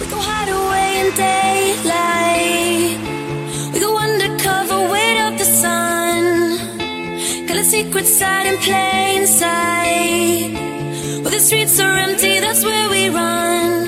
We go hide away in daylight. We go undercover, wait up the sun. Got a secret side in plain sight. Where the streets are empty, that's where we run.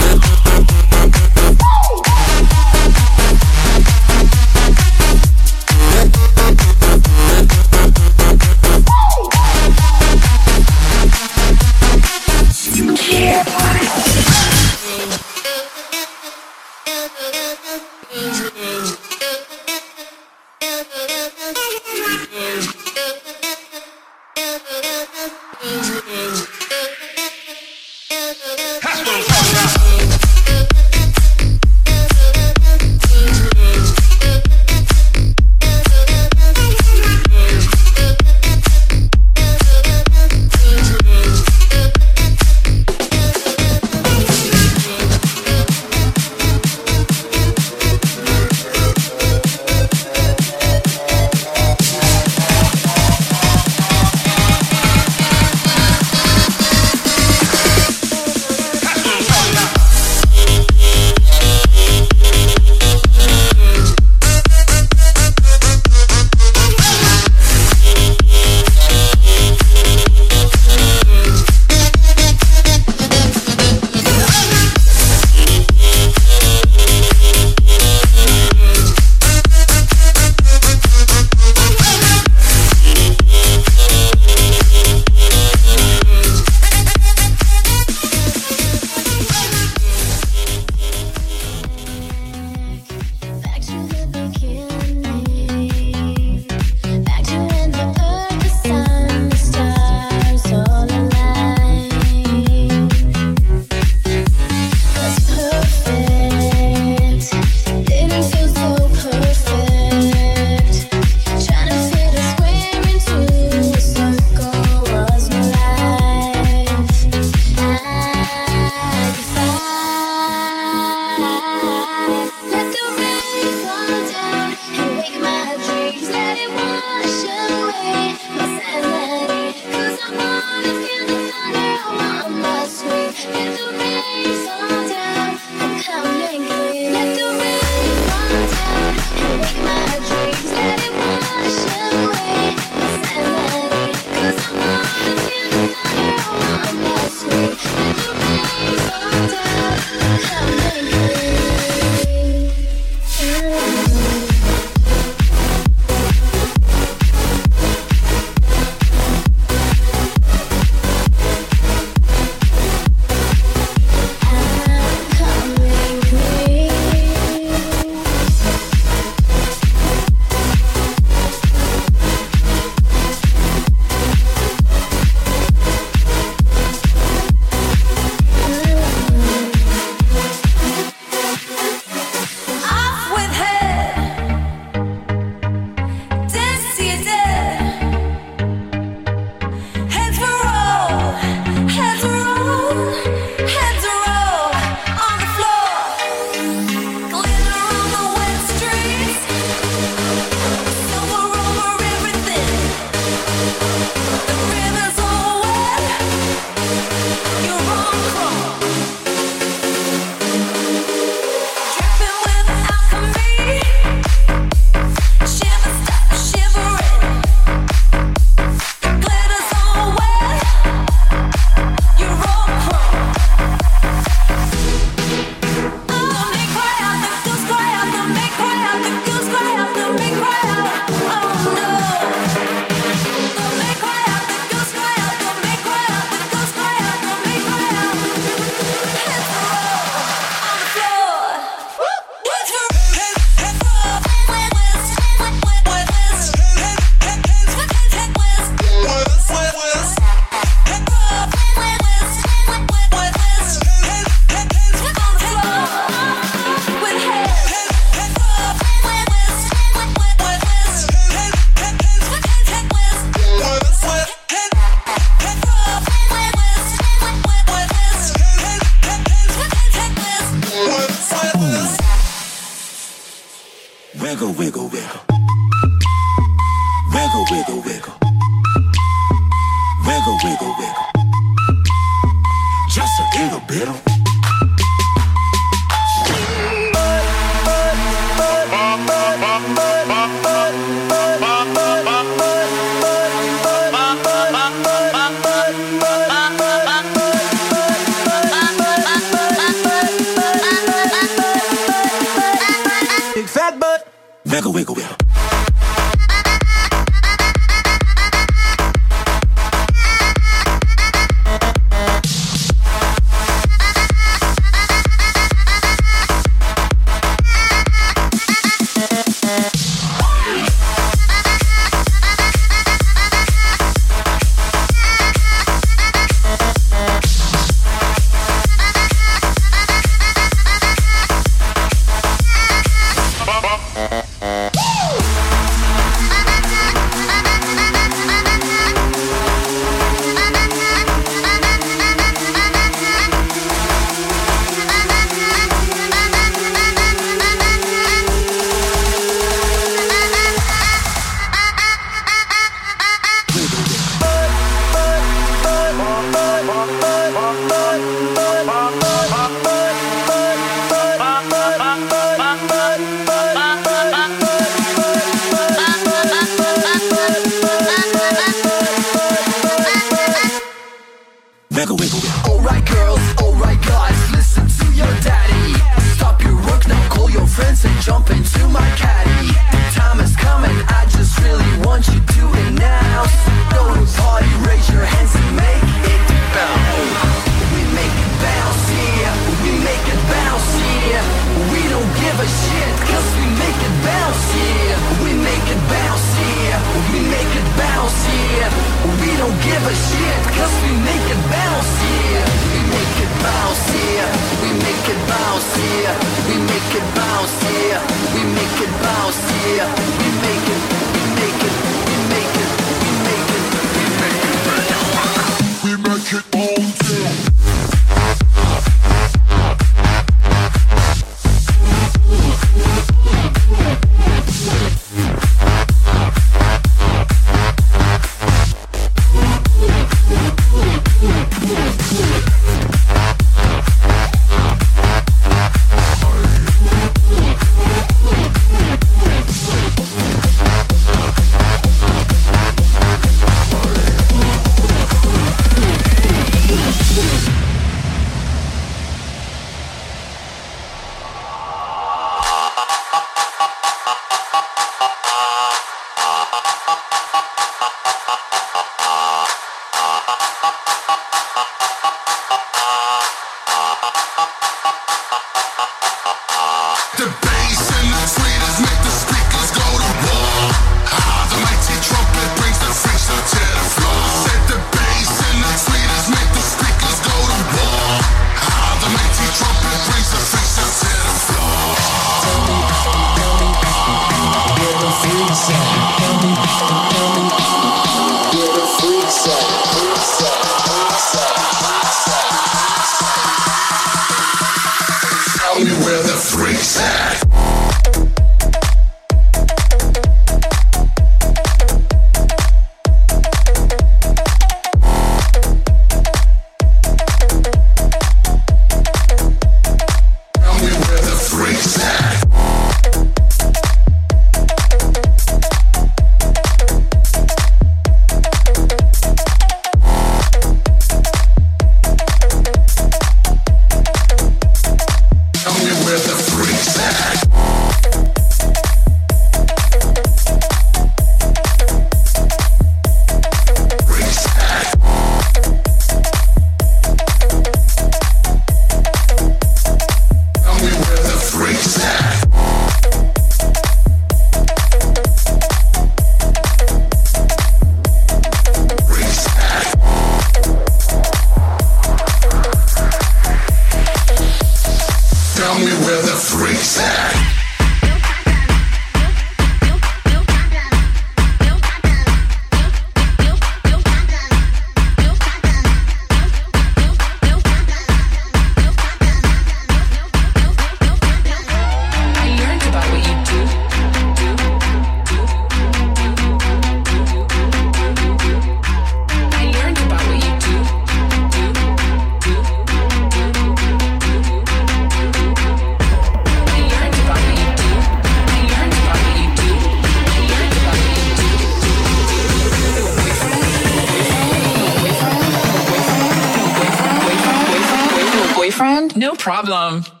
Problem.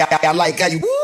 I like how you.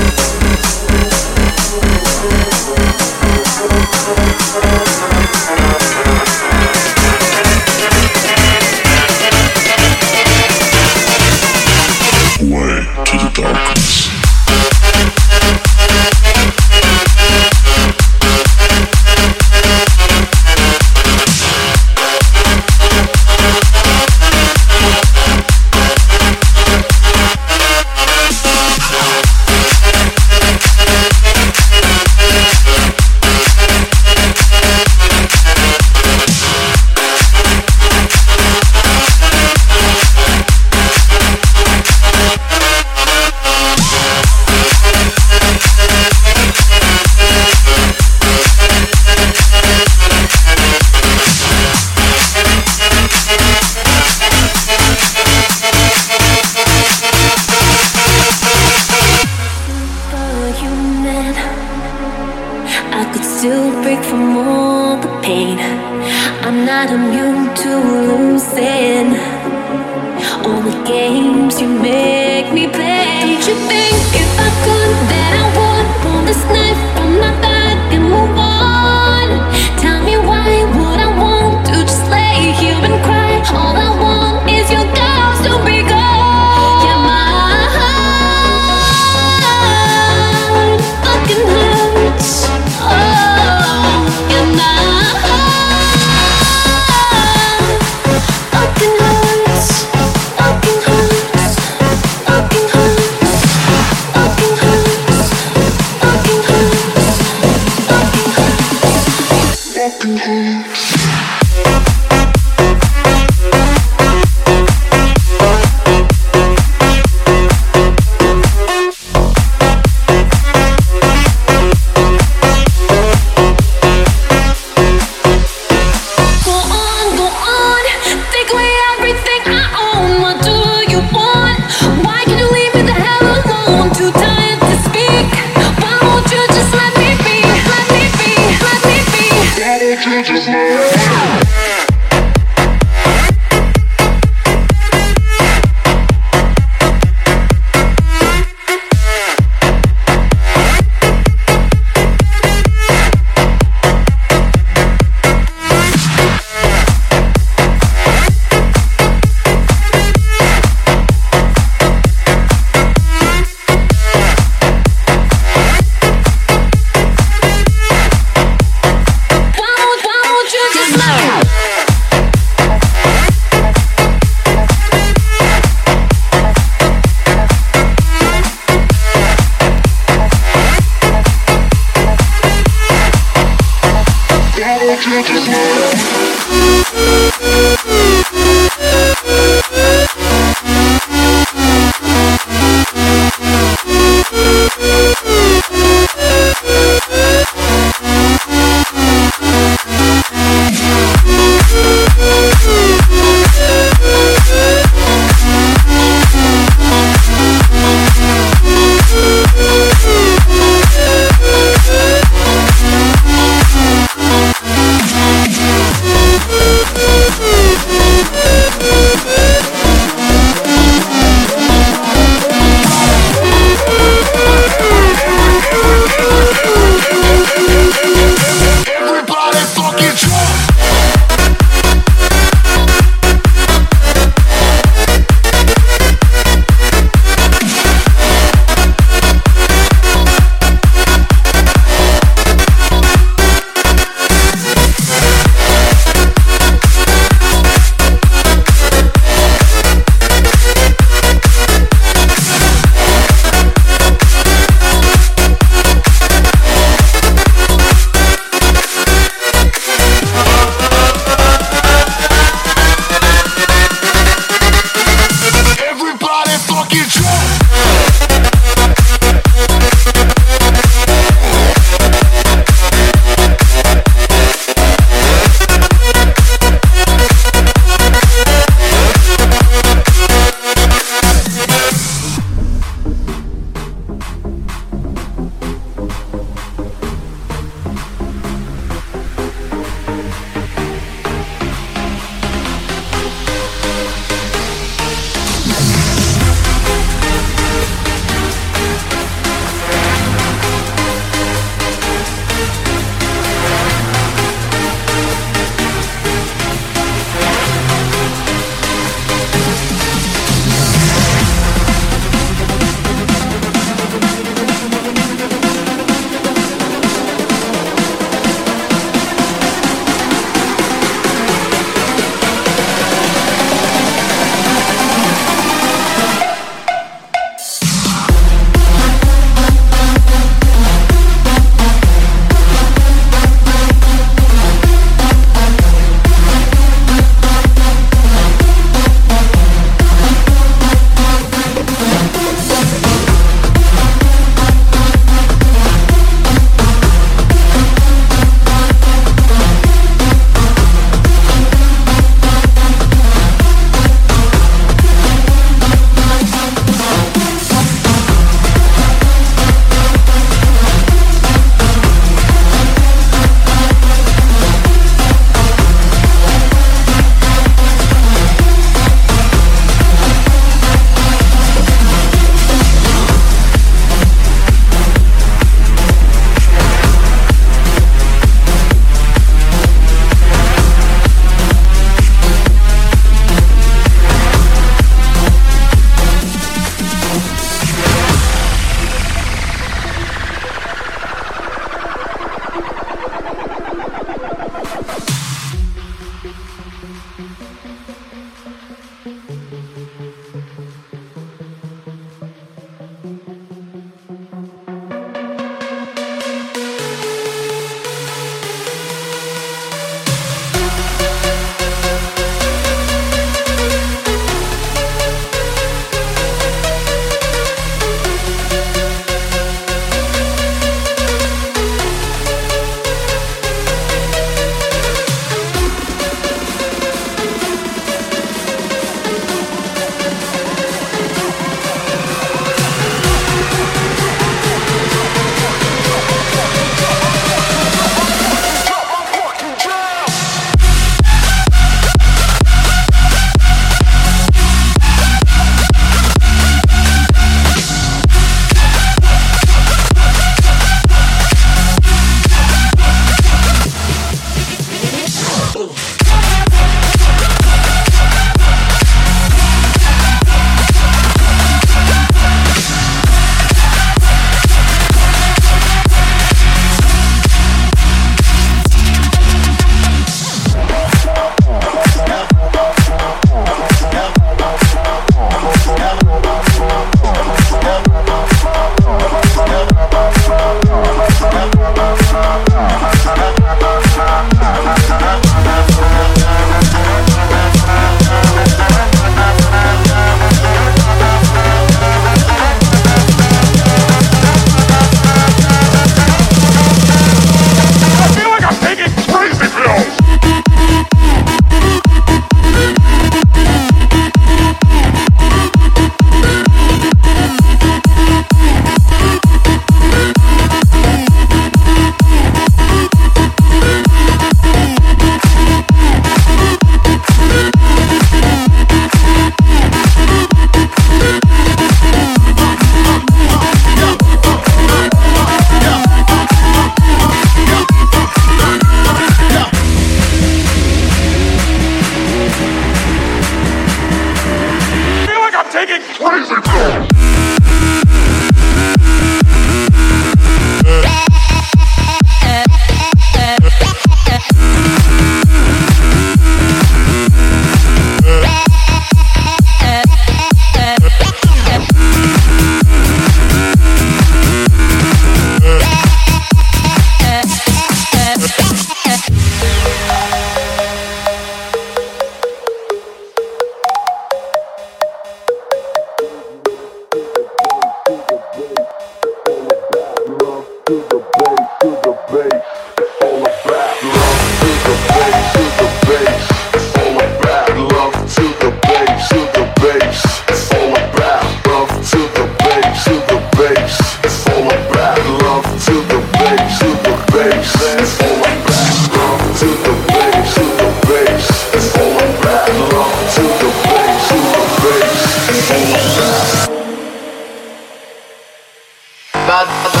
Bye.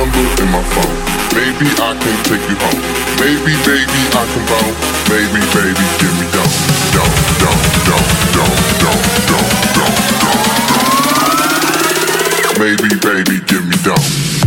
Number in my phone. Maybe I can take you home. Maybe, baby, I can bone. Maybe, baby, give me down, down, down, down, down, down, down, down, down. Maybe, baby, give me down.